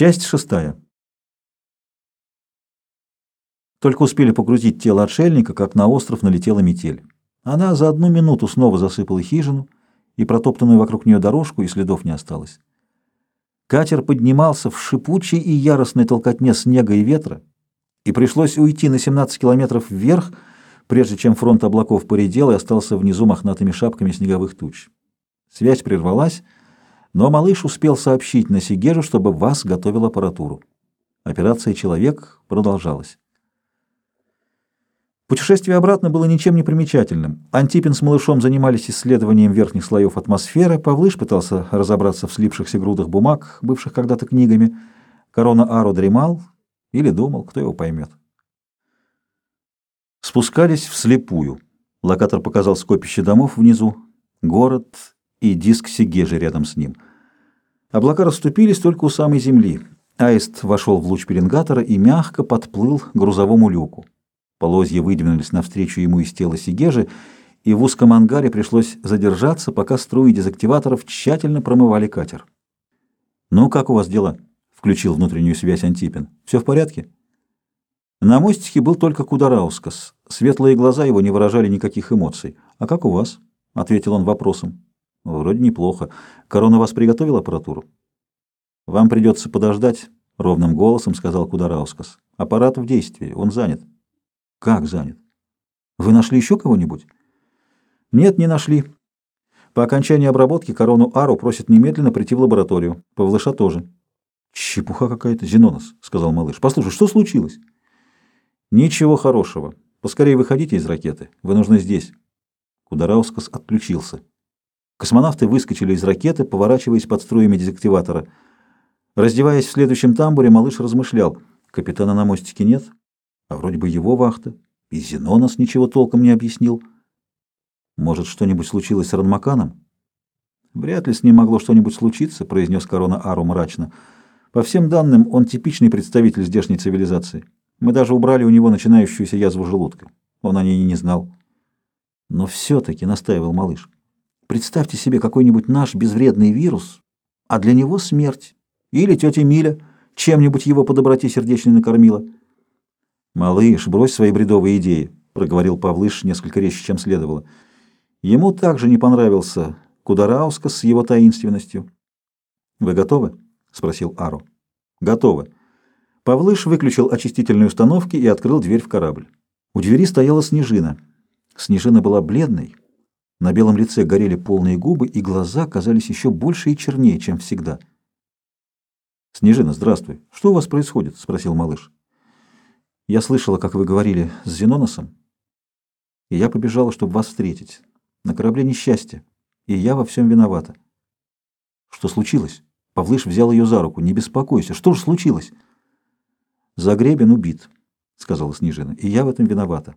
Часть шестая. Только успели погрузить тело отшельника, как на остров налетела метель. Она за одну минуту снова засыпала хижину, и протоптанную вокруг нее дорожку, и следов не осталось. Катер поднимался в шипучей и яростной толкотне снега и ветра, и пришлось уйти на 17 километров вверх, прежде чем фронт облаков поредел и остался внизу мохнатыми шапками снеговых туч. Связь прервалась, но малыш успел сообщить на Сигежу, чтобы вас готовил аппаратуру. Операция «Человек» продолжалась. Путешествие обратно было ничем не примечательным. Антипин с малышом занимались исследованием верхних слоев атмосферы, Павлыш пытался разобраться в слипшихся грудах бумаг, бывших когда-то книгами. Корона Ару дремал или думал, кто его поймет. Спускались вслепую. Локатор показал скопище домов внизу, город и диск Сигежи рядом с ним. Облака расступились только у самой земли. Аист вошел в луч пеленгатора и мягко подплыл к грузовому люку. Полозья выдвинулись навстречу ему из тела Сигежи, и в узком ангаре пришлось задержаться, пока струи дезактиваторов тщательно промывали катер. «Ну, как у вас дела?» — включил внутреннюю связь Антипин. «Все в порядке?» На мостике был только Кудараускас. Светлые глаза его не выражали никаких эмоций. «А как у вас?» — ответил он вопросом. Вроде неплохо. Корона вас приготовил аппаратуру? Вам придется подождать, ровным голосом сказал Кудараускас. Аппарат в действии, он занят. Как занят? Вы нашли еще кого-нибудь? Нет, не нашли. По окончании обработки корону Ару просят немедленно прийти в лабораторию. Павлыша тоже. Чепуха какая-то, Зенонос, сказал малыш. Послушай, что случилось? Ничего хорошего. Поскорее выходите из ракеты. Вы нужны здесь. Кудараускас отключился. Космонавты выскочили из ракеты, поворачиваясь под струями дезактиватора. Раздеваясь в следующем тамбуре, малыш размышлял. Капитана на мостике нет, а вроде бы его вахта. И Зенонос ничего толком не объяснил. Может, что-нибудь случилось с Ранмаканом? Вряд ли с ним могло что-нибудь случиться, произнес Корона Ару мрачно. По всем данным, он типичный представитель здешней цивилизации. Мы даже убрали у него начинающуюся язву желудка. Он о ней и не знал. Но все-таки, настаивал малыш, Представьте себе какой-нибудь наш безвредный вирус, а для него смерть. Или тетя Миля чем-нибудь его по доброте сердечной накормила. «Малыш, брось свои бредовые идеи», — проговорил Павлыш несколько резче, чем следовало. Ему также не понравился Кудараускас с его таинственностью. «Вы готовы?» — спросил Ару. «Готовы». Павлыш выключил очистительные установки и открыл дверь в корабль. У двери стояла Снежина. Снежина была бледной, на белом лице горели полные губы, и глаза казались еще больше и чернее, чем всегда. «Снежина, здравствуй. Что у вас происходит?» — спросил малыш. «Я слышала, как вы говорили с Зеноносом, и я побежала, чтобы вас встретить. На корабле несчастье, и я во всем виновата». «Что случилось?» Павлыш взял ее за руку. «Не беспокойся. Что же случилось?» «Загребен убит», — сказала Снежина, — «и я в этом виновата».